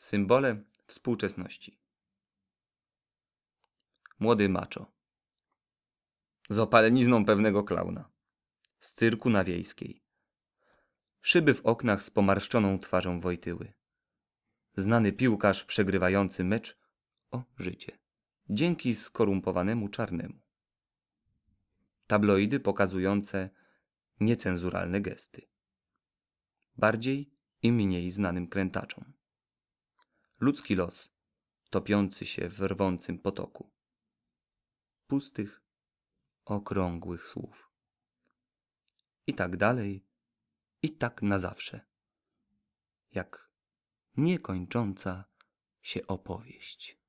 Symbole współczesności. Młody maczo. Z opalenizną pewnego klauna. Z cyrku na wiejskiej. Szyby w oknach z pomarszczoną twarzą Wojtyły. Znany piłkarz przegrywający mecz o życie. Dzięki skorumpowanemu czarnemu. Tabloidy pokazujące niecenzuralne gesty. Bardziej i mniej znanym krętaczom. Ludzki los topiący się w rwącym potoku. Pustych, okrągłych słów. I tak dalej, i tak na zawsze. Jak niekończąca się opowieść.